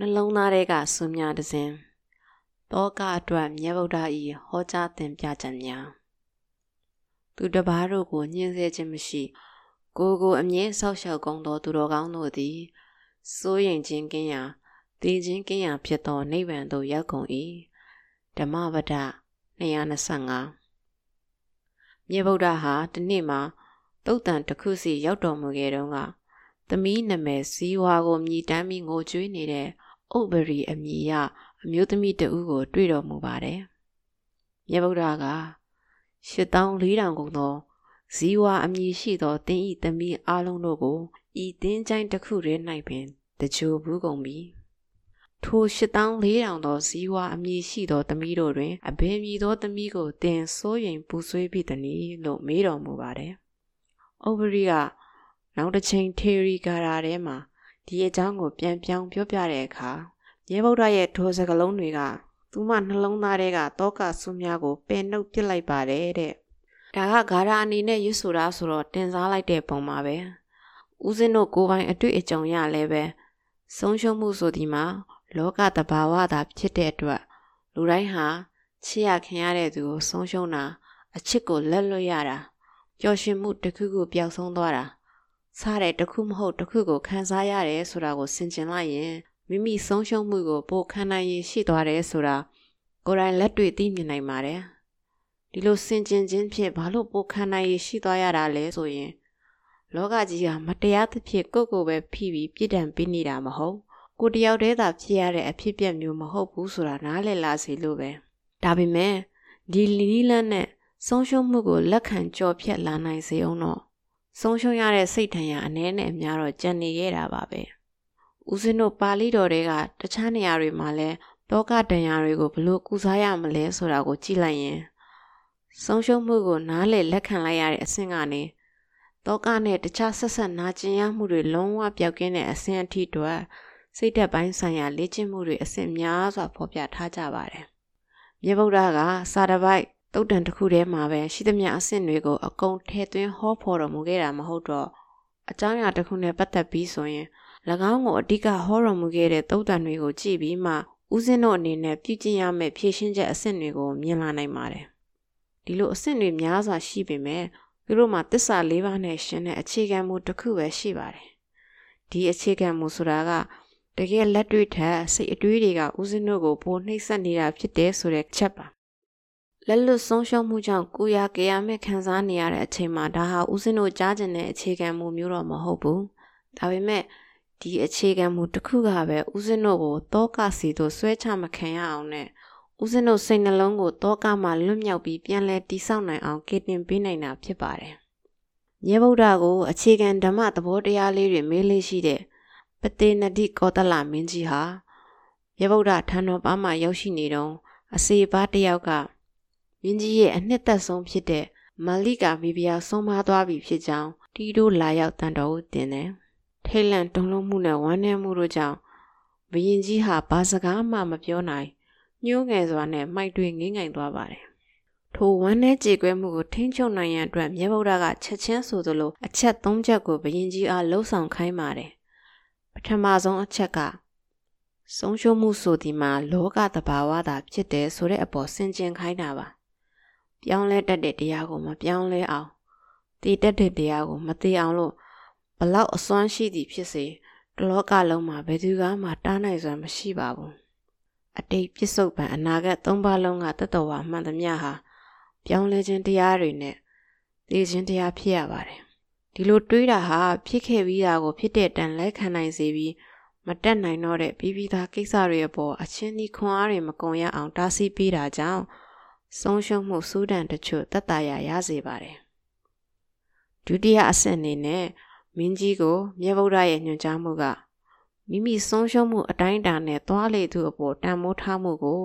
နှလုံးသားထဲကဆွမြတစ်စင်တောကအတွက်မြတ်ဗုဒ္ဓဤဟောကြားသင်ပြချက်များသူတပားတို့ကိုညှင်းဆဲခြင်းမရှိ ကိုကိုအမြဲဆောက်ရှောက်ကုန်သောသူတော်ကောင်းတို့သည်စိုးရင်ခြင်းကင်းရာတည်ခြင်းကင်းရာဖြစ်သောနိဗ္ဗာန်သို့ရောက်ကုန်၏ဓမ္မပဒ225မြေဗုဒ္ဓဟာဒီနေ့မှာတုတ်တန်တစ်ခုစီရောက်တော်မူခဲ့တော့ကသမီးနာမည်ဇီဝါကိုမြည်တမ်းပြီးငိုကြွေးနေတဲ့ ဥပ္ပရီအမည်ရအမျိုးသမီးတဦးကို တွေ့တော်မူပါတယ်။မြတ်ဗုဒ္ဓက8400ကုန်သောဇီဝအမည်ရှိသောတင်းဤသမီးအလုံးတို့ကိုဤတင်းချိုင်းတစ်ခုတည်း၌ပင်တကြိုဘူးကုန်ပြီ။ထို8400သောဇီဝအမည်ရှိသောသမီးတို့တွင်အဘယ်မည်သောသမီးကိုတင်စိုးရင်ပူဆွေးပြီတနည်းလို့မေးတော်မူပါတယ်။ဥပ္ပရိကနောက်တစ်ချိန်ထေရီဂါရာထဲမှာ ဒီအကြောင်းကိုပြန်ပြောင်းပြောပြတဲ့အခါရဲဗုဒ္ဓရဲ့ထိုစကလုံးတွေကသူမနှလုံးသားထဲကတောကဆုများကိုပယ်နှုတ်ပစ်လိုက်ပါတယ်တဲ့ဒါကဂါရာအနေနဲ့ရွတ်ဆိုတာဆိုတော့တင်စားလိုက်တဲ့ပုံပါပဲဦးစင်းတို့ကိုယ်ပိုင်အတွေ့အကြုံရလဲပဲဆုံးရှုံးမှုဆိုဒီမှာ လောကတဘာဝသာဖြစ်တဲ့အတွက်လူတိုင်းဟာချစ်ရခင်ရတဲ့သူကိုဆုံးရှုံးတာအချစ်ကိုလက်လွတ်ရတာပျော်ရွှင်မှုတစ်ခုခုပျောက်ဆုံးသွားတာ စားတဲ့တစ်ခုမဟုတ်တစ်ခုကိုခံစားရတယ်ဆိုတာကိုဆင်ခြင်လိုက်ရင်မိမိဆုံးရှုံးမှုကိုပိုခံနိုင်ရင်ရှိသွားတယ်ဆိုတာကိုယ်တိုင်လက်တွေ့သိမြင်နိုင်ပါတယ်ဒီလိုဆင်ခြင်ခြင်းဖြင့်ဘာလို့ပိုခံနိုင်ရင်ရှိသွားရတာလဲဆိုရင်လောကကြီးကမတရားသဖြင့်ကိုယ့်ကိုယ်ပဲဖိပြီးပြစ်ဒဏ်ပေးနေတာမဟုတ်ကိုတယောက်တည်းသာဖြစ်ရတဲ့အဖြစ်ပြက်မျိုးမဟုတ်ဘူးဆိုတာနားလည်လာစေလို့ပဲဒါပေမဲ့ဒီလီလန်းနဲ့ဆုံးရှုံးမှုကိုလက်ခံကြော်ဖြတ်လာနိုင်စေအောင်တော့ ဆုံးရှုံးရတဲ့စိတ်ထံရအနည်းနဲ့အများတော့ကြံနေခဲ့တာပါပဲဦးစင်းတို့ပါဠိတော်တွေကတခြားနေရာတွေမှာလဲတောကတန်ရာတွေကိုဘလို့ကုစားရမလဲဆိုတာကိုကြည့်လိုက်ရင်ဆုံးရှုံးမှုကိုနားလေလက်ခံလိုက်ရတဲ့အဆင့်ကနေတောကနဲ့တခြားဆက်ဆက်နာကျင်ရမှုတွေလုံးဝပျောက်ကင်းတဲ့အဆင့်အထိတော့စိတ်သက်ပိုင်းဆိုင်ရာလေ့ကျင့်မှုတွေအဆင့်များစွာဖော်ပြထားကြပါတယ်။မြေဗုဒ္ဓကစာတပိုက် တုတ်တန်တစ်ခုထဲမှာပဲရှိသမျှအဆင့်တွေကိုအကုန်ထည့်သွင်းဟောဖော်တော်မူခဲ့တာမဟုတ်တော့အကြောင်းအရာတစ်ခုနဲ့ပတ်သက်ပြီးဆိုရင်၎င်းကိုအဓိကဟောတော်မူခဲ့တဲ့တုတ်တန်တွေကိုကြည့်ပြီးမှဦးစင်းတို့အနေနဲ့ပြုကျင့်ရမယ့်ဖြည့်ရှင်းချက်အဆင့်တွေကိုမြင်လာနိုင်ပါတယ်။ဒီလိုအဆင့်တွေများစွာရှိပေမဲ့သူတို့မှာတစ္ဆာ၄ပါးနဲ့ရှင်တဲ့အခြေခံမူတစ်ခုပဲရှိပါတယ်။ဒီအခြေခံမူဆိုတာကတကယ်လက်တွေ့ထက်စိတ်အတွေးတွေကဦးစင်းတို့ကိုပိုနှိမ့်ဆက်နေတာဖြစ်တယ်ဆိုတဲ့ချက်ပါ လက်လွတ်ဆုံးရှုံးမှုကြောင့်ကိုရကြရမဲ့ခံစားနေရတဲ့အချိန်မှာဒါဟာဦးစင်းတို့ကြားကျင်တဲ့အခြေခံမူမျိုးတော့မဟုတ်ဘူးဒါပေမဲ့ဒီအခြေခံမူတစ်ခုကပဲဦးစင်းတို့ကိုတောကစီတို့ဆွဲချမခံရအောင်နဲ့ဦးစင်းတို့စိတ်နှလုံးကိုတောကမှလွတ်မြောက်ပြီးပြန်လဲတိဆောက်နိုင်အောင်ကေတင်ပေးနိုင်တာဖြစ်ပါတယ်။မြေဗုဒ္ဓကိုအခြေခံဓမ္မသဘောတရားလေးတွေမေးလေးရှိတဲ့ပတေနတိကောသလမင်းကြီးဟာမြေဗုဒ္ဓထံတော်ပါမှရောက်ရှိနေတော့အစေပါတယောက်က မင်းကြီးရဲ့အနှစ်သက်ဆုံးဖြစ်တဲ့မလိကာမိဖုရားဆုံးမသွားပြီဖြစ်ကြောင်းတီတို့လာရောက်တန်တော်ကိုတင်တယ်။ထိတ်လန့်တုန်လှုပ်မှုနဲ့ဝမ်းနည်းမှုတို့ကြောင့်ဘယင်ကြီးဟာဘာစကားမှမပြောနိုင်ညှိုးငယ်စွာနဲ့မှိုက်တွေငိမ့်ငိုင်သွားပါတယ်။ထိုဝမ်းနည်းကြေကွဲမှုကိုထိန်းချုပ်နိုင်ရန်အတွက်မြတ်ဗုဒ္ဓကချက်ချင်းဆိုသလိုအချက်၃ချက်ကိုဘယင်ကြီးအားလှုံ့ဆော်ခိုင်းပါတယ်။ပထမဆုံးအချက်ကဆုံးရှုံးမှုဆိုဒီမှာလောကတဘာဝတာဖြစ်တယ်ဆိုတဲ့အပေါ်ဆင်ခြင်ခိုင်းတာပါ ပြောင်းလဲတတ်တဲ့တရားကိုမပြောင်းလဲအောင်တည်တတ်တဲ့တရားကိုမတည်အောင်လို့ဘလောက်အစွမ်းရှိသည်ဖြစ်စေတလောကလုံးမှာဘယ်သူကမှတားနိုင်စွမ်းမရှိပါဘူးအတိတ်ပြစ္ဆုတ်ပံအနာဂတ်သုံးပါးလုံးကတတ္တဝါမှန်သမျှဟာပြောင်းလဲခြင်းတရားတွေနဲ့သိခြင်းတရားဖြစ်ရပါတယ်ဒီလိုတွေးတာဟာဖြစ်ခဲ့ပြီးတာကိုဖြစ်တဲ့တန်လက်ခံနိုင်စေပြီးမတက်နိုင်တော့တဲ့ပြီးပြီးသားကိစ္စတွေအပေါ်အချင်းဒီခွန်အားတွေမကုန်ရအောင်တားဆီးပေးတာကြောင့် ဆုံးရှုံးမှုစူးဒန်တချို့တတ်တာရရစေပါတယ်ဒုတိယအဆင့်အနေနဲ့မင်းကြီးကိုမြတ်ဗုဒ္ဓရဲ့ညွှန်ကြားမှုကမိမိဆုံးရှုံးမှုအတိုင်းအတာနဲ့သွားလေသူအပေါ်တန်မိုးထားမှုကို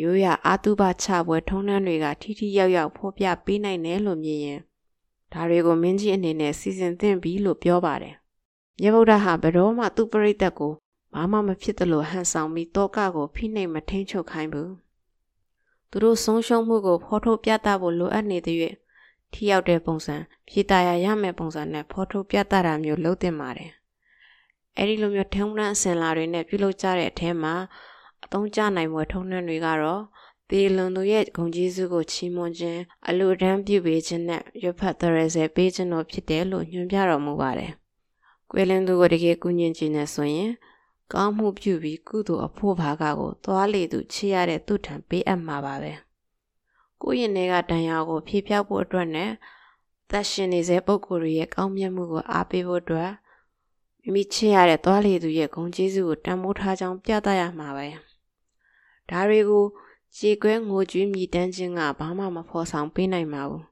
ရိုးရအာတုဘချပွဲထုံးနှန်းတွေကထိထိရောက်ရောက်ဖော်ပြပေးနိုင်တယ်လို့မြင်ရင်ဒါတွေကိုမင်းကြီးအနေနဲ့စီစဉ်သင့်ပြီလို့ပြောပါတယ်မြတ်ဗုဒ္ဓဟာဘယ်တော့မှသူ့ပရိသတ်ကိုဘာမှမဖြစ်သလိုဟန်ဆောင်ပြီးတောကကိုဖိနှိပ်မထိန်ချုပ်ခိုင်းဘူး သူတို့ဆုံးရှုံးမှုကိုဖော်ထုတ်ပြသဖို့လိုအပ်နေတဲ့၍ထိရောက်တဲ့ပုံစံဖြေတာရရမယ့်ပုံစံနဲ့ဖော်ထုတ်ပြသတာမျိုးလုပ်တင်ပါတယ်အဲ့ဒီလိုမျိုးထုံးနှံအစဉ်လာတွေနဲ့ပြုလုပ်ကြတဲ့အထဲမှာအသုံးကျနိုင်မှုထုံးနှံတွေကတော့သေလွန်သူရဲ့ဂုဏ်ကျေးဇူးကိုချီးမွမ်းခြင်းအလိုတန်းပြုပေးခြင်းနဲ့ရွတ်ဖတ်သရစေပေးခြင်းတို့ဖြစ်တယ်လို့ညွှန်ပြတော်မူပါတယ်။ကွယ်လွန်သူကိုတကယ်ကူညီခြင်းနဲ့ဆိုရင် ကောင်းမှုပြုပြီးကုသိုလ်အဖို့ဘာကကိုသွားလေသူချေရတဲ့သူထံပေးအပ်မှာပါပဲ။ကိုယ့်ရင်ထဲကတန်ရာကိုဖြေဖြောက်ဖို့အတွက်နဲ့သက်ရှင်နေစေပုဂ္ဂိုလ်တွေရဲ့ကောင်းမြတ်မှုကိုအားပေးဖို့အတွက်မိမိချေရတဲ့သွားလေသူရဲ့ဂုဏ်ကျေးဇူးကိုတန်ဖိုးထားကြောင်းပြသရမှာပဲ။ဒါတွေကိုကြေကွဲငိုကြွေးမြည်တမ်းခြင်းကဘာမှမဖော်ဆောင်ပေးနိုင်ပါဘူး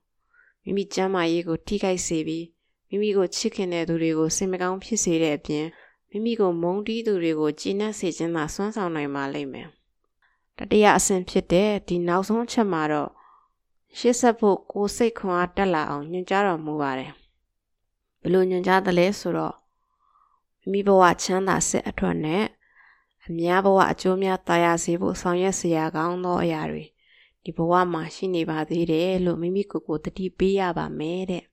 မိမိကျမ်းမာရေးကိုထိခိုက်စေပြီးမိမိကိုချစ်ခင်တဲ့သူတွေကိုစင်မကောင်းဖြစ်စေတဲ့အပြင် မိမိကိုမုံတီးသူတွေကိုကျဉ်းနှက်စေခြင်းမှာဆွမ်းဆောင်နိုင်ပါလိမ့်မယ်တတိယအဆင့်ဖြစ်တဲ့ဒီနောက်ဆုံးချက်မှာတော့ရှေ့ဆက်ဖို့ကိုယ်စိတ်ခွန်အားတက်လာအောင်ညွှန်ကြားတော်မူပါတယ်ဘလို့ညွှန်ကြားသလဲဆိုတော့မိမိဘဝချမ်းသာစစ်အထွတ်နဲ့အများဘဝအကျိုးများတာယာစေဖို့ဆောင်ရွက်စရာကောင်းသောအရာတွေဒီဘဝမှာရှိနေပါသေးတယ်လို့မိမိကိုယ်ကိုတတိပေးရပါမယ်တဲ့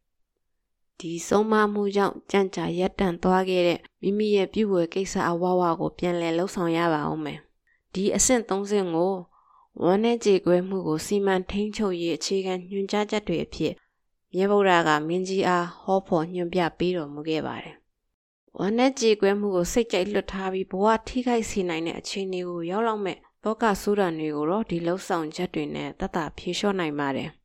ဒီဆုံးမမှုကြောင့်ကြံ့ကြာရက်တန့်သွားခဲ့တဲ့မိမိရဲ့ပြုဝေကိစ္စအဝဝကိုပြန်လည်လှုပ်ဆောင်ရပါအောင်မယ်ဒီအဆင့်၃ဆင့်ကိုဝမ်းနဲ့ကြေကွဲမှုကိုစီမံထိန်းချုပ်ရေးအခြေခံညွှန်ကြားချက်တွေအဖြစ်မြတ်ဗုဒ္ဓကမင်းကြီးအားဟောဖို့ညွှန်ပြပေးတော်မူခဲ့ပါတယ်ဝမ်းနဲ့ကြေကွဲမှုကိုစိတ်ကြိုက်လွတ်ထားပြီးဘဝထိခိုက်စေနိုင်တဲ့အခြေအနေကိုရောက်လောက်မဲ့လောကဆိုးတံတွေကိုတော့ဒီလှုပ်ဆောင်ချက်တွေနဲ့တတ်တာဖြေလျှော့နိုင်ပါတယ်။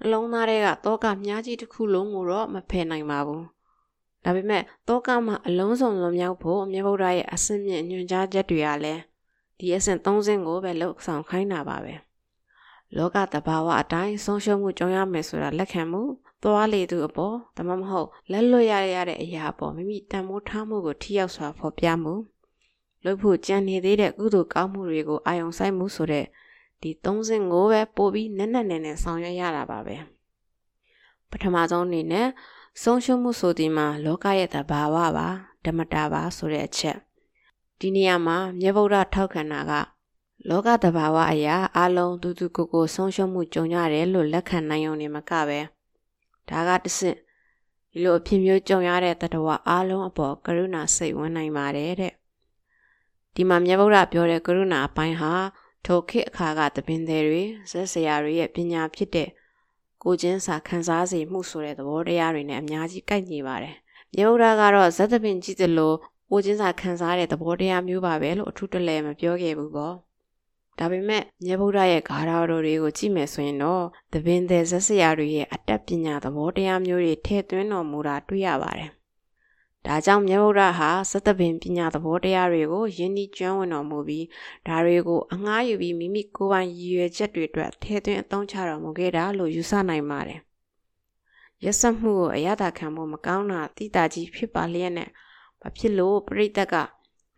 နှလုံးသားထဲကတောကမြားကြီးတစ်ခုလုံးကိုတော့မဖယ်နိုင်ပါဘူး။ဒါပေမဲ့တောကမှာအလုံးစုံလွန်မြောက်ဖို့မြတ်ဗုဒ္ဓရဲ့အစင့်မြင့်ညွှန်ကြားချက်တွေကလည်းဒီအဆင့်၃ဆင့်ကိုပဲလှုပ်ဆောင်ခိုင်းတာပါပဲ။လောကတဘာဝအတိုင်းဆုံးရှုံးမှုကြုံရမယ်ဆိုတာလက်ခံမှုသွားလေသူအပေါ်ဒါမှမဟုတ်လက်လွတ်ရရတဲ့အရာပေါ်မိမိတန်မိုးထားမှုကိုထိရောက်စွာဖော်ပြမှုလုပ်ဖို့ကြံနေသေးတဲ့ကုသိုလ်ကောင်းမှုတွေကိုအာရုံစိုက်မှုဆိုတဲ့ ဒီ35ပဲပို့ပြီးနက်နက်နဲနဲဆောင်ရွက်ရတာပါပဲပထမဆုံးအနေနဲ့ဆုံးရှုံးမှုဆိုဒီမှာလောကရဲ့တဘာဝပါဓမ္မတာပါဆိုတဲ့အချက်ဒီနေရာမှာမြတ်ဗုဒ္ဓထောက်ခံတာကလောကတဘာဝအရာအလုံးတူတူကိုကိုဆုံးရှုံးမှုကြုံရတယ်လို့လက်ခံနိုင်ုံနဲ့မကပဲဒါကတဆင့်ဒီလိုအဖြစ်မျိုးကြုံရတဲ့တတဝအားလုံးအပေါ်ကရုဏာစိတ်ဝင်နိုင်ပါတယ်တဲ့ဒီမှာမြတ်ဗုဒ္ဓပြောတဲ့ကရုဏာအပိုင်းဟာ ထိုခေတ်အခါကတပင်သည်တွေဇက်ဆရာတွေရဲ့ပညာဖြစ်တဲ့ကိုချင်းစာခံစားစေမှုဆိုတဲ့သဘောတရားတွေနဲ့အများကြီးကိုက်ညီပါတယ်မြတ်ဗုဒ္ဓကတော့ဇက်တပင်ကြည့်သလိုကိုချင်းစာခံစားတဲ့သဘောတရားမျိုးပါပဲလို့အထူးတလဲမပြောခဲ့ဘူးပေါ့ဒါပေမဲ့မြတ်ဗုဒ္ဓရဲ့ဂါရတော်တွေကိုကြည့်မယ်ဆိုရင်တော့သဘင်သည်ဇက်စရာတွေရဲ့အတတ်ပညာသဘောတရားမျိုးတွေထည့်သွင်းတော်မူတာတွေ့ရပါတယ်။ ဒါကြောင့်မြတ်ဗုဒ္ဓဟာစသပင်ပညာသဘောတရားတွေကိုယဉ်ဤကျွမ်းဝင်တော်မူပြီးဒါတွေကိုအငှားယူပြီးမိမိကိုယ်ပိုင်ရည်ရွယ်ချက်တွေအတွက်ထည့်သွင်းအသုံးချတော်မူခဲ့တာလို့ယူဆနိုင်ပါတယ်။ရက်စက်မှုကိုအရသာခံဖို့မကောင်းတာတိတာကြီးဖြစ်ပါလျက်နဲ့ဘာဖြစ်လို့ပြိတ္တက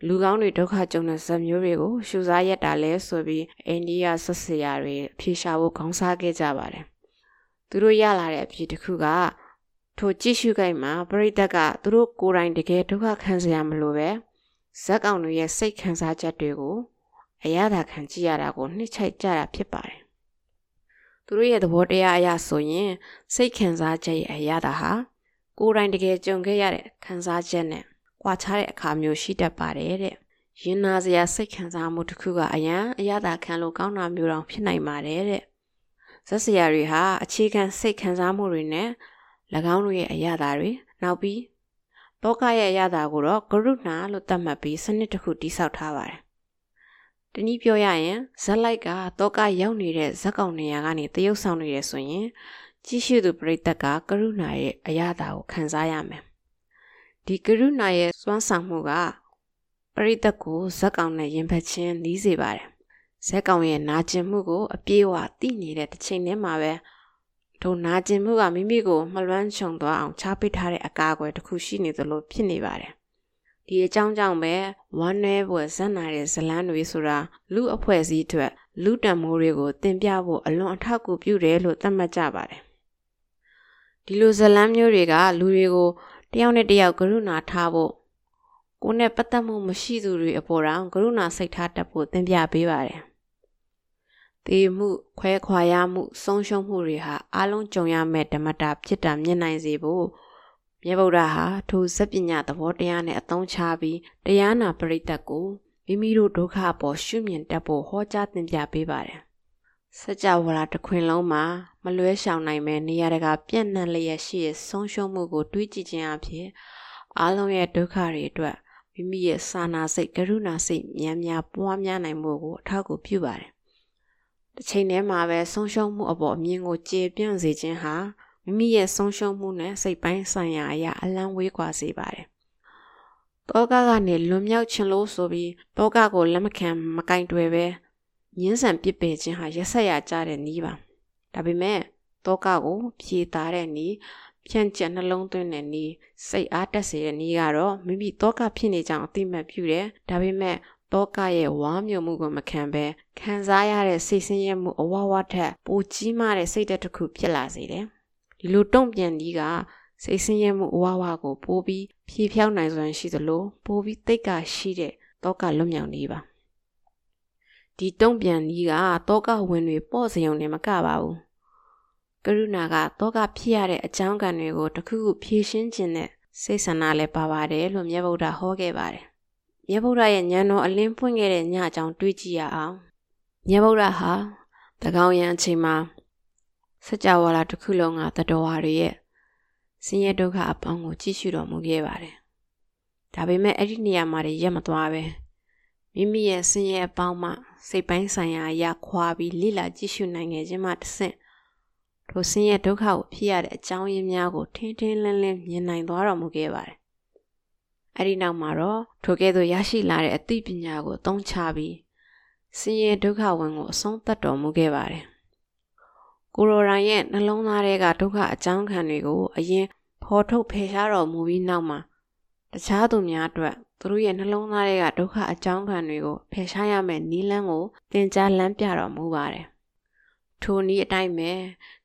လူကောင်းတွေဒုက္ခကြုံတဲ့ဇက်မျိုးတွေကိုရှူစားရက်တာလဲဆိုပြီးအိန္ဒိယဆက်စရာတွေဖြေရှာဖို့ခေါင်းစားခဲ့ကြပါတယ်။သူတို့ရလာတဲ့အဖြစ်တစ်ခုက ထိုကြည့်ရှုခိုက်မှာပရိသတ်ကသူတို့ကိုယ်တိုင်တကယ်ဒုက္ခခံစရာမလိုပဲဇက်ကောင်တွေရဲ့စိတ်ခံစားချက်တွေကိုအရသာခံကြည့်ရတာကိုနှိမ့်ချိုက်ကြတာဖြစ်ပါတယ်။သူတို့ရဲ့သဘောတရားအရဆိုရင်စိတ်ခံစားချက်ရဲ့အရသာဟာကိုယ်တိုင်တကယ်ကြုံခဲ့ရတဲ့ခံစားချက်နဲ့ကွာခြားတဲ့အခါမျိုးရှိတတ်ပါတယ်တဲ့။ရင်နာစရာစိတ်ခံစားမှုတစ်ခုကအရန်အရသာခံလို့ကောင်းတာမျိုးတောင်ဖြစ်နိုင်ပါတယ်တဲ့။ဇက်စရာတွေဟာအခြေခံစိတ်ခံစားမှုတွေနဲ့၎ င်းတို့ရဲ့အရသာတွေနောက်ပြီးတောကရဲ့အရသာကိုတော့ကရုဏာလို့သတ်မှတ်ပြီးစနစ်တစ်ခုတိစောက်ထားပါတယ်။တနည်းပြောရရင်ဇက်လိုက်ကတောကရောက်နေတဲ့ဇက်ကောင်နေရာကနေတရုတ်ဆောင်နေရဆိုရင်ကြည့်ရှုသူပရိသတ်ကကရုဏာရဲ့အရသာကိုခံစားရမယ်ဒီကရုဏာရဲ့စွမ်းဆောင်မှုကပရိသတ်ကိုဇက်ကောင်နဲ့ရင်ဖက်ချင်းနီးစေပါတယ်ဇက်ကောင်ရဲ့နာကျင်မှုကိုအပြေးအဝသိနေတဲ့တစ်ချိန်တည်းမှာပဲ ထိုနာကျင်မှုကမိမိကိုမလွမ်းခြုံသွားအောင်ချပိတ်ထားတဲ့အကာအကွယ်တစ်ခုရှိနေသလိုဖြစ်နေပါတယ်ဒီအကြောင်းကြောင့်ပဲဝမ်းနည်းပွဲဇက်နာတဲ့ဇလန်းတွေဆိုတာလူအဖွဲ့အစည်းအတွက်လူတံမိုးတွေကိုတင်ပြဖို့အလွန်အထောက်အကူပြုတယ်လို့သတ်မှတ်ကြပါတယ်ဒီလိုဇလန်းမျိုးတွေကလူတွေကိုတယောက်နဲ့တယောက်ကရုဏာထားဖို့ကိုယ်နဲ့ပတ်သက်မှုမရှိသူတွေအပေါ်တောင်ကရုဏာစိတ်ထားတတ်ဖို့သင်ပြပေးပါတယ်။ တေမှုခွဲခွာရမှုဆုံးရှုံးမှုတွေဟာအလုံးကြုံရမဲ့ဓမ္မတာဖြစ်တာမြင်နိုင်စေဖို့မြတ်ဗုဒ္ဓဟာထိုဇက်ပညာသဘောတရားနဲ့အသုံးချပြီးတရားနာပရိသတ်ကိုမိမိတို့ဒုက္ခအပေါ်ရှုမြင်တတ်ဖို့ဟောကြားသင်ပြပေးပါတယ်။စัจ java လာတစ်ခွင်လုံးမှာမလွဲရှောင်နိုင်မဲ့နေရာတကာပြန့်နှံ့လျက်ရှိတဲ့ဆုံးရှုံးမှုကိုတွေးကြည့်ခြင်းအဖြစ်အားလုံးရဲ့ဒုက္ခတွေအတွက်မိမိရဲ့စာနာစိတ်ကရုဏာစိတ်များများပွားများနိုင်မှုကိုအထောက်အကူပြုပါတယ်။ တစ်ချိန်တည်းမှာပဲဆုံးရှုံးမှုအပေါ်အမြင်ကိုကျေပြန့်စေခြင်းဟာမိမိရဲ့ဆုံးရှုံးမှုနဲ့စိတ်ပိုင်းဆိုင်ရာအရာအလံဝေးကွာစေပါတယ်။တောကကနေလွန်မြောက်ခြင်းလို့ဆိုပြီးတောကကိုလက်မခံမကင်တွယ်ပဲညှင်းဆန်ပစ်ပယ်ခြင်းဟာရက်ဆက်ရကြတဲ့နည်းပါ။ဒါပေမဲ့တောကကိုဖြေသားတဲ့နည်းဖြန့်ကျက်နှလုံးသွင်းတဲ့နည်းစိတ်အားတက်စေတဲ့နည်းကတော့မိမိတောကဖြစ်နေကြောင်းအသိမှတ်ပြုတယ်။ဒါပေမဲ့ တောကရဲ့ဝါမျိုးမှုကိုမခံဘဲခံစားရတဲ့စိတ်ဆင်းရဲမှုအဝဝထက်ပိုကြီးမားတဲ့စိတ်သက်တစ်ခုဖြစ်လာစေတယ်။ဒီလိုတုံ့ပြန်ပြီးကစိတ်ဆင်းရဲမှုအဝဝကိုပိုးပြီးဖြေဖြောင်းနိုင်စွမ်းရှိသလိုပိုးပြီးတိတ်ကရှိတဲ့တောကလွတ်မြောက်နေပါဒီတုံ့ပြန်ကြီးကတောကဝင်တွေပေါ့စရုံနဲ့မကပါဘူးကရုဏာကတောကဖြစ်ရတဲ့အကြောင်းကံတွေကိုတခုခုဖြေရှင်းခြင်းနဲ့စိတ်ဆန္ဒလည်းပါပါတယ်လို့မြတ်ဗုဒ္ဓဟောခဲ့ပါတယ် မြတ်ဗုဒ္ဓရဲ့ဉာဏ်တော်အလင်းပွင့်ခဲ့တဲ့ညအကြောင်းတွေးကြည့်ရအောင်မြတ်ဗုဒ္ဓဟာတကောင်ရန်အချိန်မှာစကြဝဠာတစ်ခုလုံးကတတော်ဝါတွေရဲ့ဆင်းရဲဒုက္ခအပေါင်းကိုကြည့်ရှုတော်မူခဲ့ပါတယ်။ဒါပေမဲ့အဲ့ဒီနေရာမှာရက်မသွားပဲမိမိရဲ့ဆင်းရဲအပေါင်းမှစိတ်ပိုင်းဆိုင်ရာအရာခွာပြီးလိလာကြည့်ရှုနိုင်ခဲ့ခြင်းမှတစ်ဆင့်ထိုဆင်းရဲဒုက္ခကိုဖြစ်ရတဲ့အကြောင်းရင်းများကိုထင်းထင်းလင်းလင်းမြင်နိုင်သွားတော်မူခဲ့ပါတယ်။ အဲ့ဒီနောက်မှာတော့ထိုကဲ့သို့ရရှိလာတဲ့အသိပညာကိုသုံးချပြီးဆင်းရဲဒုက္ခဝင်ကိုအဆုံးသတ်တော်မူခဲ့ပါတယ်။ကိုရိုရိုင်းရဲ့နှလုံးသားထဲကဒုက္ခအကြောင်းခံတွေကိုအရင်ဖော်ထုတ်ဖယ်ရှားတော်မူပြီးနောက်မှာတခြားသူများအတွက်သူတို့ရဲ့နှလုံးသားတွေကဒုက္ခအကြောင်းခံတွေကိုဖယ်ရှားရမယ့်နည်းလမ်းကိုသင်ကြားလမ်းပြတော်မူပါတယ်။ထိုနည်းအတိုင်းပဲ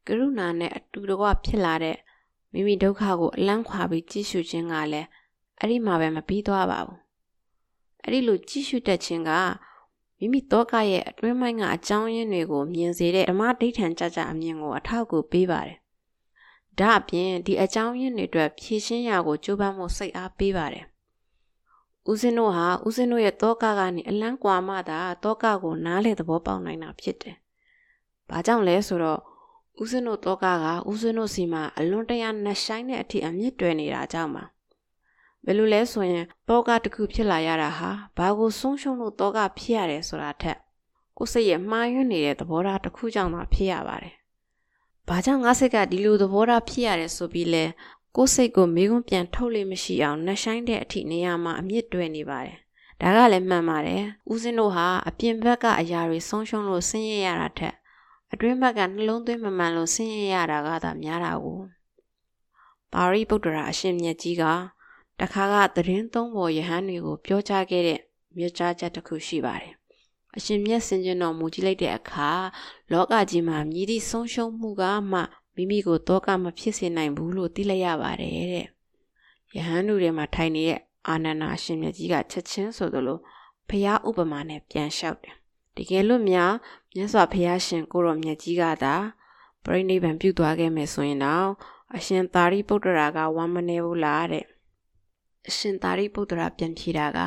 ကရုဏာနဲ့အတူတကွဖြစ်လာတဲ့မိမိဒုက္ခကိုအလန်းခွာပြီးကြည့်ရှုခြင်းကလည်း အဲ့ဒီမှာပဲမပြီးသွားပါဘူး။အဲ့ဒီလိုကြည့်ရှုတတ်ခြင်းကမိမိတောကရဲ့အတွင်းပိုင်းကအကြောင်းရင်းတွေကိုမြင်စေတဲ့ဓမ္မဒိဋ္ဌံကြကြအမြင်ကိုအထောက်အကူပေးပါတယ်။ဒါအပြင်ဒီအကြောင်းရင်းတွေအတွက်ဖြည့်ရှင်းရာကိုကြိုးပမ်းမှုစိတ်အားပေးပါတယ်။ဦးဇင်းတို့ဟာဦးဇင်းတို့ရဲ့တောကကနေအလန်းကွာမှသာတောကကိုနားလေသဘောပေါက်နိုင်တာဖြစ်တယ်။ဘာကြောင့်လဲဆိုတော့ဦးဇင်းတို့တောကကဦးဇင်းတို့စီမှာအလွန်တရာနှဆိုင်တဲ့အထိအမြင့်တွယ်နေတာကြောင့်ပါ ဘယ်လိုလဲဆိုရင်တောကတစ်ခုဖြစ်လာရတာဟာဘာကိုဆုံးရှုံးလို့တောကဖြစ်ရတယ်ဆိုတာထက်ကိုယ်စိတ်ရဲ့မှားယွင်းနေတဲ့သဘောထားတစ်ခုကြောင့်သာဖြစ်ရပါတယ်။ဘာကြောင့်ငါစိတ်ကဒီလိုသဘောထားဖြစ်ရတယ်ဆိုပြီးလဲကိုယ်စိတ်ကိုမိကုံးပြန်ထုတ်လို့မရှိအောင်နှဆိုင်တဲ့အထိနေရာမှာအမြင့်တွယ်နေပါတယ်။ဒါကလည်းမှန်ပါတယ်။ဦးစင်းတို့ဟာအပြင်ဘက်ကအရာတွေဆုံးရှုံးလို့ဆင်းရဲရတာထက်အတွင်းဘက်ကနှလုံးသွင်းမမှန်လို့ဆင်းရဲရတာကသာများတာကိုပါရိပုတ္တရာအရှင်မြတ်ကြီးက တခါကသတင်းသုံးပေါ်ယဟန်တွေကိုပြောကြားခဲ့တဲ့မြတ်ကြားချက်တစ်ခုရှိပါတယ်။အရှင်မြတ်ဆင်ကျင်တော်မူကြည့်လိုက်တဲ့အခါလောကကြီးမှာမြည်သည့်ဆုံးရှုံးမှုကမှမိမိကိုတောကမဖြစ်စေနိုင်ဘူးလို့သိလိုက်ရပါတယ်တဲ့။ယဟန်တို့ထဲမှာထိုင်နေတဲ့အာနန္ဒာရှင်မြတ်ကြီးကချက်ချင်းဆိုသလိုဖျားဥပမာနဲ့ပြန်လျှောက်တယ်။တကယ်လို့များမြတ်စွာဘုရားရှင်ကိုရောမြတ်ကြီးကသာပြိဋိဘံပြုသွားခဲ့မယ်ဆိုရင်တော့အရှင်သာရိပုတ္တရာကဝမ်းမနေဘူးလားတဲ့ အရှင်သာရိပုတ္တရာပြန်ဖြေတာက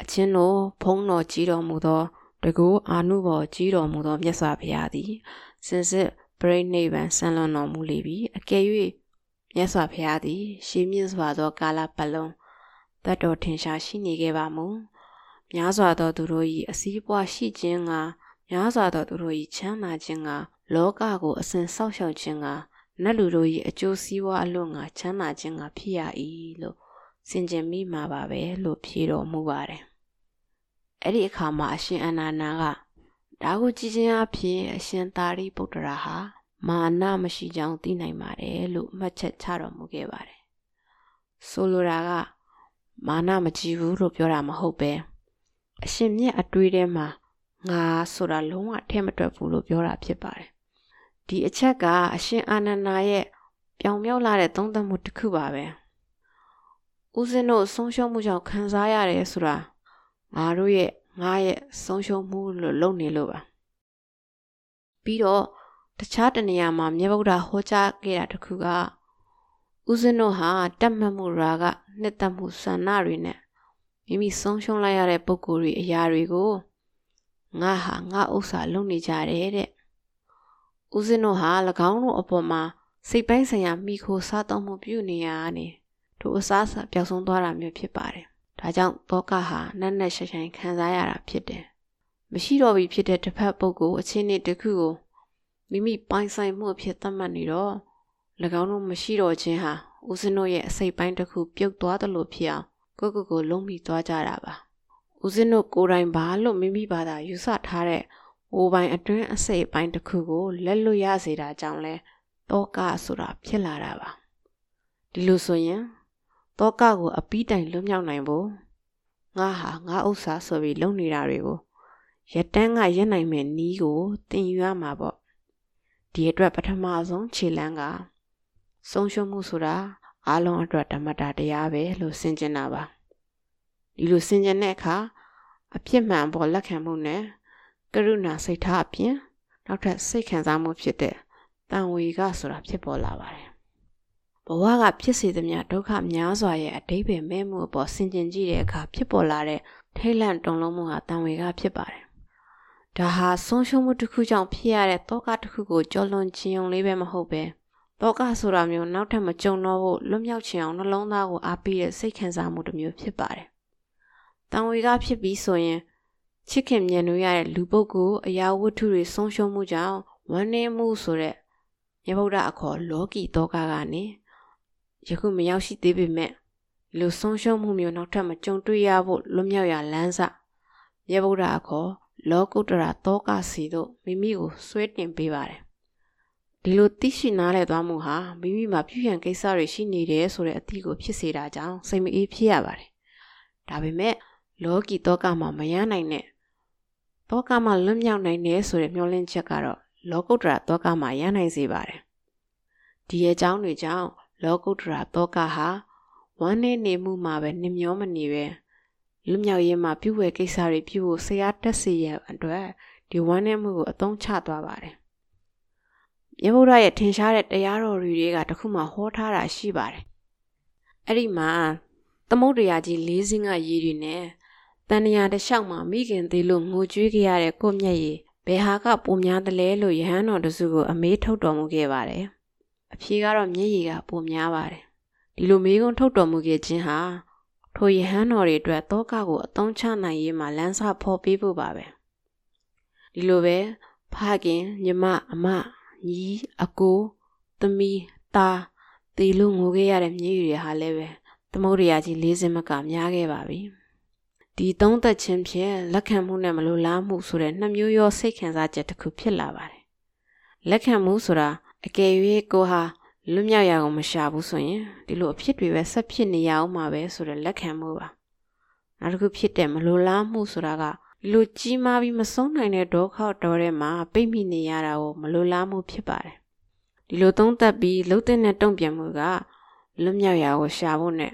အချင်းတို့ဘုန်းတော်ကြီးတော်မူသောတကူအာနုဘော်ကြီးတော်မူသောမြတ်စွာဘုရားသည်စင်စစ်ပရိနိဗ္ဗာန်ဆန်းလွန်တော်မူလေပြီအကယ်၍မြတ်စွာဘုရားသည်ရှေးမြင့်စွာသောကာလပတ်လုံးတတ်တော်ထင်ရှားရှိနေခဲ့ပါမူများစွာသောသူတို့၏အစည်းအပွားရှိခြင်းကများစွာသောသူတို့၏ချမ်းသာခြင်းကလောကကိုအစဉ်ဆောက်ရှောက်ခြင်းကနတ်လူတို့၏အကျိုးစီးပွားအလွန်ငါချမ်းသာခြင်းကဖြစ်ရ၏လို့ စင်ကြင်မိမှာပါပဲလို့ဖြေတော်မူပါတယ်။အဲ့ဒီအခါမှာအရှင်အနန္ဒာကဒါကိုကြည်ချင်းအဖြစ်အရှင်သာရိပုတ္တရာဟာမာနမရှိကြောင်းသိနိုင်ပါတယ်လို့မှတ်ချက်ချတော်မူခဲ့ပါတယ်။ဆိုလိုတာကမာနမကြည့်ဘူးလို့ပြောတာမဟုတ်ပဲအရှင်မြတ်အတွေးထဲမှာငါဆိုတာလုံးဝထဲမတွက်ဘူးလို့ပြောတာဖြစ်ပါတယ်။ဒီအချက်ကအရှင်အာနန္ဒာရဲ့ပြောင်မြောက်လာတဲ့သုံးသပ်မှုတစ်ခုပါပဲ။ ဦးစင်းတို့ဆုံးရှုံးမှုကြောင့်ခံစားရတယ်ဆိုတာငါတို့ရဲ့ငါရဲ့ဆုံးရှုံးမှုလို့လုပ်နေလို့ပါပြီးတော့တခြားတနေရာမှာမြတ်ဗုဒ္ဓဟောကြားခဲ့တာတခုကဦးဇင်းတို့ဟာတတ်မှတ်မှုရာကနှစ်သက်မှုဆန္ဒတွေနဲ့မိမိဆုံးရှုံးလိုက်ရတဲ့ပုံကိုယ်တွေအရာတွေကိုငါဟာငါဥစ္စာလုပ်နေကြတယ်တဲ့ဦးဇင်းတို့ဟာ၎င်းတို့အပေါ်မှာစိတ်ပိုင်းဆိုင်ရာမိခိုစားတော့မှုပြုနေရနေ တို့အစားအစာပျောက်ဆုံးသွားတာမျိုးဖြစ်ပါတယ်ဒါကြောင့်တောကဟာနက်နက်ရှိုင်ရှိုင်ခံစားရတာဖြစ်တယ်မရှိတော့ပြီဖြစ်တဲ့တစ်ဖက်ပုဂ္ဂိုလ်အချင်းတစ်ခုကိုမိမိပိုင်ဆိုင်မှုအဖြစ်သတ်မှတ်နေတော့၎င်းတို့မရှိတော့ခြင်းဟာဦးဇင်းတို့ရဲ့အစိတ်ပိုင်းတစ်ခုပြုတ်သွားသလိုဖြစ်အောင်ကိုကိုကိုလုံးမိသွားကြတာပါဦးဇင်းတို့ကိုယ်တိုင်ဘာလို့မိမိဘာသာယူဆထားတဲ့ဟိုပိုင်းအတွင်းအစိတ်ပိုင်းတစ်ခုကိုလက်လွတ်ရစေတာကြောင့်လဲတောကဆိုတာဖြစ်လာတာပါဒီလိုဆိုရင် တောကကိုအပီးတိုင်လွတ်မြောက်နိုင်ဖို့ငါဟာငါဥစ္စာဆိုပြီးလုံနေတာတွေကိုရတန်းကရက်နိုင်မဲ့နီးကိုတင်ယူရမှာပေါ့ဒီအတွက်ပထမဆုံးခြေလန်းကဆုံးရှုံးမှုဆိုတာအားလုံးအတွက်ဓမ္မတာတရားပဲလို့ဆင်ကျင်တာပါဒီလိုဆင်ကျင်တဲ့အခါအပြစ်မှန်ပေါ်လက်ခံမှုနဲ့ကရုဏာစိတ်ထားအပြင်နောက်ထပ်စိတ်ခံစားမှုဖြစ်တဲ့တန်ဝေကဆိုတာဖြစ်ပေါ်လာပါတယ် ဘဝကဖြစ်စေသမျှဒုက္ခများစွာရဲ့အတိပ္ပယ်မဲ့မှုအပေါ်ဆင်ကျင်ကြည့်တဲ့အခါဖြစ်ပေါ်လာတဲ့ထိတ်လန့်တုန်လှုပ်မှုဟာတန်ဝေကဖြစ်ပါတယ်ဒါဟာဆုံးရှုံးမှုတစ်ခုကြောင့်ဖြစ်ရတဲ့တောကတစ်ခုကိုကြော်လွန်ခြင်းုံလေးပဲမဟုတ်ပဲတောကဆိုတာမျိုးနောက်ထပ်မကြုံတော့ဖို့လွတ်မြောက်ခြင်းအောင်နှလုံးသားကိုအားပေးတဲ့စိတ်ခံစားမှုတစ်မျိုးဖြစ်ပါတယ်။တန်ဝေကဖြစ်ပြီးဆိုရင်ချစ်ခင်မြင်လို့ရတဲ့လူပုဂ္ဂိုလ်အရာဝတ္ထုတွေဆုံးရှုံးမှုကြောင့်ဝမ်းနည်းမှုဆိုတဲ့မြဗုဒ္ဓအခေါ်လောကီတောကကနေ ယခုမရောက်ရှိသေးပေမဲ့လူဆုံးရှုံးမှုမျိုးနောက်ထပ်မကြုံတွေ့ရဖို့လွတ်မြောက်ရလမ်းစမြဗုဒ္ဓအခေါ်လောကုတ္တရာတောကစီတို့မိမိကိုဆွဲတင်ပေးပါတယ်ဒီလိုသိရှိနားလည်သွားမှုဟာမိမိမှာပြုရန်ကိစ္စတွေရှိနေတယ်ဆိုတဲ့အသည့်ကိုဖြစ်စေတာကြောင့်စိတ်မအေးဖြစ်ရပါတယ်ဒါပေမဲ့လောကီတောကမှာမရနိုင်တဲ့တောကမှာလွတ်မြောက်နိုင်တယ်ဆိုတဲ့မျှော်လင့်ချက်ကတော့လောကုတ္တရာတောကမှာရနိုင်စေပါတယ်ဒီရဲ့အကြောင်းတွေကြောင့် လောကုတ္တရာတောကဟာဝမ်းနေနေမှုမှာပဲနှမျောမနေပဲလွတ်မြောက်ရေးမှာပြုဝဲကိစ္စတွေပြုဖို့ဆရာတက်စီရဲ့အတွက်ဒီဝမ်းနေမှုကိုအသုံးချသွားပါတယ်မြတ်ဗုဒ္ဓရဲ့ထင်ရှားတဲ့တရားတော်တွေကတခုမှဟောထားတာရှိပါတယ်အဲ့ဒီမှာသမုဒ္ဒရာကြီး၄စင်းကရည်တွေနဲ့တန်ရာတစ်လျှောက်မှာမိခင်သေးလို့ငိုကြွေးကြရတဲ့ကိုမျက်ရည်ဘယ်ဟာကပိုများတယ်လဲလို့ယဟန်တော်တစုကိုအမေးထုတ်တော်မူခဲ့ပါတယ် အဖြေကတော့မျက်ရည်ကပိုများပါတယ်ဒီလိုမေးခွန်းထုတ်တော်မူခဲ့ခြင်းဟာထိုယဟန်တော်တွေအတွက်တောကကိုအသုံးချနိုင်ရေးမှာလမ်းစာဖော်ပေးဖို့ပါပဲဒီလိုပဲဖခင်ညီမအမညီအကိုသမီးသားတေလို့ငိုခဲ့ရတဲ့မြေယူတွေဟာလည်းပဲသမုဒ္ဒရာကြီးလေးစင်မကများခဲ့ပါပြီဒီသုံးသက်ခြင်းဖြင့်လက်ခံမှုနဲ့မလိုလားမှုဆိုတဲ့နှစ်မျိုးရောစိတ်ခံစားချက်တစ်ခုဖြစ်လာပါတယ်လက်ခံမှုဆိုတာ အကယ်၍ကိုဟာလွတ်မြောက်ရအောင်မရှာဘူးဆိုရင်ဒီလိုအဖြစ်တွေပဲဆက်ဖြစ်နေရအောင်မှာပဲဆိုတဲ့လက်ခံမှုပါနောက်တစ်ခုဖြစ်တဲ့မလိုလားမှုဆိုတာကလူကြီးမားပြီးမဆုံးနိုင်တဲ့ဒုက္ခတော်ထဲမှာပိတ်မိနေရတာကိုမလိုလားမှုဖြစ်ပါတယ်ဒီလိုသုံးသပ်ပြီးလှုပ်တဲ့တုံ့ပြန်မှုကလွတ်မြောက်ရာကိုရှာဖို့နဲ့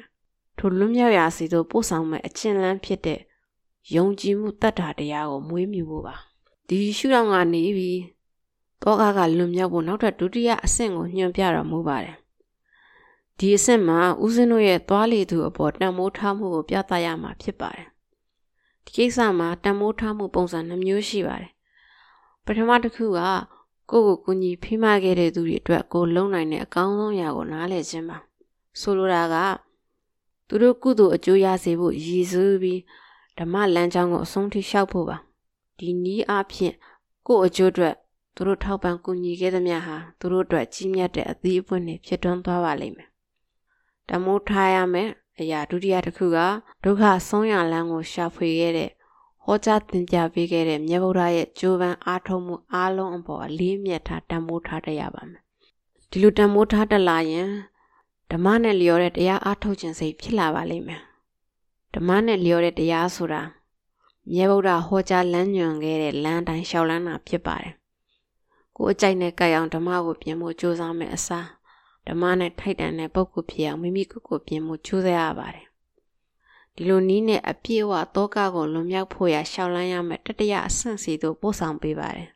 ထိုလွတ်မြောက်ရာစီသို့ပို့ဆောင်မဲ့အချင်းလန်းဖြစ်တဲ့ယုံကြည်မှုတတ်တာတရားကိုမွေးမြူဖို့ပါဒီရှုထောင့်ကနေပြီး တောကကလွန်မြောက်ဖို့နောက်ထပ်ဒုတိယအဆင့်ကိုညွှန်ပြတော်မူပါတယ်ဒီအဆင့်မှာဦးဇင်းတို့ရဲ့သွားလေသူအပေါ်တန်မိုးထားမှုကိုပြသရမှာဖြစ်ပါတယ်ဒီကိစ္စမှာတန်မိုးထားမှုပုံစံနှမျိုးရှိပါတယ်ပထမတစ်ခုကကိုယ့်ကိုကူညီဖိမခဲ့တဲ့သူတွေအတွက်ကိုလုံနိုင်တဲ့အကောင်းဆုံးအရာကိုနားလည်ခြင်းပါဆိုလိုတာကသူတို့ကုသိုလ်အကျိုးရစေဖို့ရည်စူးပြီးဓမ္မလမ်းကြောင်းကိုအဆုံးထိလျှောက်ဖို့ပါဒီနည်းအားဖြင့်ကိုယ့်အကျိုးအတွက် သူတို့ထောက်ပံ့ကူညီခဲ့သမျှဟာသူတို့အတွက်ကြီးမြတ်တဲ့အသီးအပွင့်တွေဖြစ်ထွန်းသွားပါလိမ့်မယ်တမိုးထားရမယ်အရာဒုတိယတစ်ခုကဒုက္ခဆုံးရလန်းကိုရှာဖွေခဲ့တဲ့ဟောကြားသင်ပြပေးခဲ့တဲ့မြတ်ဗုဒ္ဓရဲ့ကြိုးပမ်းအားထုတ်မှုအားလုံးအပေါ်အလေးမြတ်ထားတန်ဖိုးထားတတ်ရပါမယ်ဒီလိုတန်ဖိုးထားတတ်လာရင်ဓမ္မနဲ့လျော်တဲ့တရားအားထုတ်ခြင်းစိတ်ဖြစ်လာပါလိမ့်မယ်ဓမ္မနဲ့လျော်တဲ့တရားဆိုတာမြတ်ဗုဒ္ဓဟောကြားလမ်းညွှန်ခဲ့တဲ့လမ်းတိုင်းလျှောက်လန်းတာဖြစ်ပါတယ် ကိုအကြိုက်နဲ့ကြိုက်အောင်ဓမ္မကိုပြင်ဖို့ကြိုးစားမယ်အစားဓမ္မနဲ့ထိုက်တန်တဲ့ပုဂ္ဂိုလ်ဖြစ်အောင်မိမိကိုယ်ကိုပြင်ဖို့ကြိုးစားရပါတယ်ဒီလိုနီးနဲ့အပြည့်အဝတောကကိုလွန်မြောက်ဖို့ရရှောက်လန်းရမယ်တတရအဆင့်စီသို့ပို့ဆောင်ပေးပါတယ်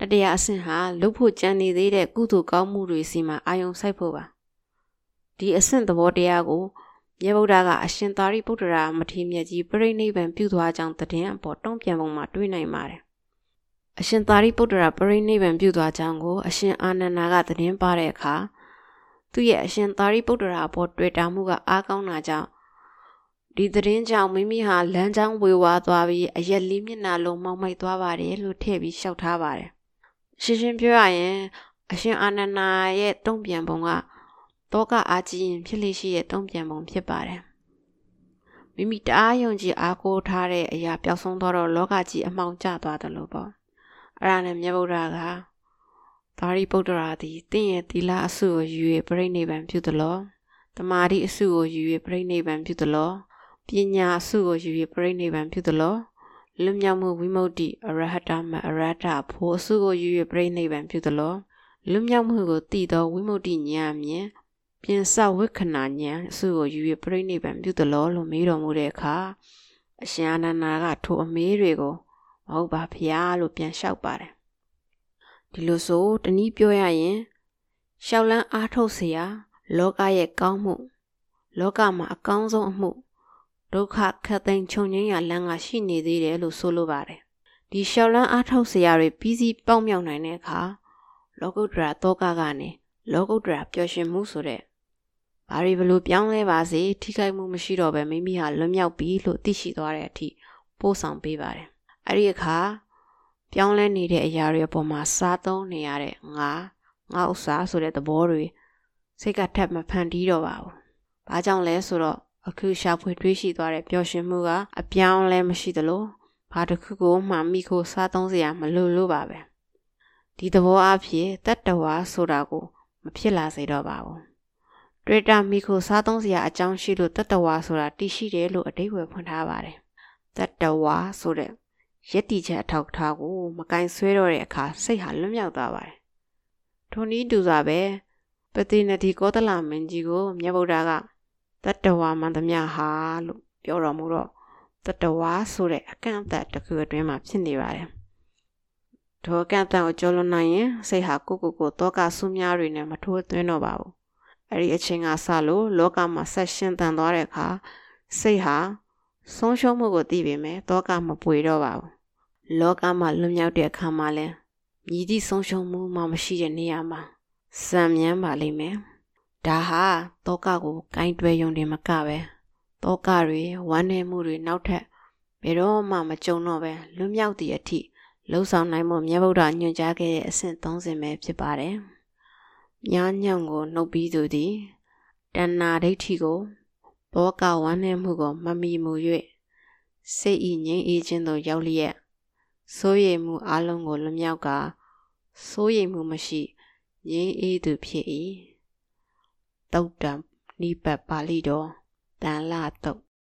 တတရအဆင့်ဟာလုပ်ဖို့ကြံနေသေးတဲ့ကုသိုလ်ကောင်းမှုတွေစီမှာအာယုံစိုက်ဖို့ပါဒီအဆင့်သဘောတရားကိုမြတ်ဗုဒ္ဓကအရှင်သာရိပုတ္တရာမထေရမြတ်ကြီးပြိဋိဘံပြုသွားကြောင်းတည်င်းအပေါ်တုံ့ပြန်ပုံမှာတွေ့နိုင်ပါတယ်။ အရှင်သာရိပုတ္တရာပြိဋိဘံပြုသွားကြောင်းကို အရှင်အာနန္ဒာကတည်င်းပါတဲ့အခါသူရဲ့အရှင်သာရိပုတ္တရာအပေါ်တွေ့တာမှုကအားကောင်းတာကြောင့်ဒီသတင်းကြောင့်မိမိဟာလမ်းကြောင်းဝေဝါးသွားပြီးအရက်လေးမျက်နှာလုံးမောက်မိုက်သွားပါတယ်လို့ထည့်ပြီးရှောက်ထားပါတယ်။ရှင်းရှင်းပြောရရင်အရှင်အာနန္ဒာရဲ့တုံ့ပြန်ပုံကတောကအားကြီးရင်ဖြစ်လိရှိတဲ့တုံ့ပြန်ပုံဖြစ်ပါတယ်။မိမိတအားယုံကြည်အားကိုးထားတဲ့အရာပျောက်ဆုံးသွားတော့လောကကြီးအမှောင်ကျသွားတယ်လို့ပေါ့။ အဲ့ဒါနဲ့မြတ်ဗုဒ္ဓကသာရိပုတ္တရာသည်တင့်ရဲ့သီလအစုကိုယူ၍ပြိဋိဘံပြုသလော။တမာတိအစုကိုယူ၍ပြိဋိဘံပြုသလော။ပညာအစုကိုယူ၍ပြိဋိဘံပြုသလော။လွတ်မြောက်မှုဝိမု ക്തി အရဟတမအရဟတဖို့အစုကိုယူ၍ပြိဋိဘံပြုသလော။လွတ်မြောက်မှုကိုတည်သောဝိမု ക്തി ဉာဏ်မြင်ပြင်စဝိခဏဉာဏ်အစုကိုယူ၍ပြိဋိဘံပြုသလောလို့မေးတော်မူတဲ့အခါအရှင်အာနန္ဒာကထိုအမေးတွေကို မဟုတ်ပါဖျားလို့ပြန်လျှောက်ပါတယ်ဒီလိုဆိုတနည်းပြောရရင်ရှောက်လန်းအားထုတ်เสียလောကရဲ့ကောင်းမှု လောကမှာအကောင်းဆုံးအမှုဒုက္ခခတ်သိမ်းချုပ်ငြိမ်းရာလမ်းကရှိနေသေးတယ်လို့ဆိုလိုပါတယ်ဒီရှောက်လန်းအားထုတ်เสียတွေပြီးစီးပေါက်မြောက်နိုင်တဲ့အခါလောကုတ္တရာတောကကနေလောကုတ္တရာပျော်ရွှင်မှုဆိုတဲ့ဘာတွေဘလို့ပြောင်းလဲပါစေထိခိုက်မှုမရှိတော့ပဲမိမိဟာလွတ်မြောက်ပြီလို့သိရှိသွားတဲ့အထိပို့ဆောင်ပေးပါတယ် အဲ့ဒီအခါပြောင်းလဲနေတဲ့အရာတွေအပေါ်မှာစားသုံးနေရတဲ့ငါငါဥစ္စာဆိုတဲ့သဘောတွေစိတ်ကထပ်မဖန်တီးတော့ပါဘူး။ဘာကြောင့်လဲဆိုတော့အခုရှာဖွေတွေးရှိသွားတဲ့ပျော်ရွှင်မှုကအပြောင်းလဲမရှိသလိုဘာတစ်ခုကိုမှမိခိုစားသုံးစရာမလိုလို့ပါပဲ။ဒီသဘောအဖြစ်တတ္တဝါဆိုတာကိုမဖြစ်လာစေတော့ပါဘူး။တွေ့တာမိခိုစားသုံးစရာအကြောင်းရှိလို့တတ္တဝါဆိုတာတည်ရှိတယ်လို့အတိတ်ဝယ်ဖွင့်ထားပါတယ်။တတ္တဝါဆိုတဲ့ ရည်တည်ချက်အထောက်ထားကိုမကင်ဆွဲတော့တဲ့အခါစိတ်ဟာလွတ်မြောက်သွားပါတယ်။ထိုနည်းတူစွာပဲပတိနတိကောသလမင်းကြီးကိုမြတ်ဗုဒ္ဓကတတ္တဝါမှန်သမျှဟာလို့ပြောတော်မူတော့တတ္တဝါဆိုတဲ့အကန့်အသတ်တစ်ခုအတွင်းမှာဖြစ်နေပါတယ်။ထိုအကန့်အသတ်ကိုကျော်လွန်နိုင်ရင်စိတ်ဟာကိုကိုကိုတောကဆူးများတွေနဲ့မထိုးသွင်းတော့ပါဘူး။အဲ့ဒီအချိန်ကစလို့လောကမှာဆက်ရှင်တန်သွားတဲ့အခါစိတ်ဟာဆုံးရှုံးမှုကိုသိပေမဲ့တောကမပွေတော့ပါဘူး လောကမှာလွတ်မြောက်တဲ့အခါမှာလဲမြည်သည့်ဆုံးရှုံးမှုမှမရှိတဲ့နေရာမှာစံမြန်းပါလိမ့်မယ်ဒါဟာတောကကိုကင်တွယ်ယုံတယ်မကပဲတောကတွေဝမ်းနည်းမှုတွေနောက်ထပ်ဘယ်တော့မှမကြုံတော့ပဲလွတ်မြောက်သည့်အထိလှုပ်ဆောင်နိုင်မှုမြတ်ဗုဒ္ဓညွှန်ကြားခဲ့တဲ့အဆင့်30ပဲဖြစ်ပါတယ်။ညာညံ့ကိုနှုတ်ပြီးသူသည်တဏ္ဍာဒိဋ္ဌိကိုဘောကဝမ်းနည်းမှုကိုမမီမူ၍စိတ်ဤငြိမ်းအေးခြင်းသို့ရောက်လျက် စိုးရိမ်မှုအလုံးကိုလွမြောက်ကစိုးရိမ်မှုမရှိငြိမ်းအေးသူဖြစ်၏တုတ်တံနိပတ်ပါဠိတော်တန်လာတုတ်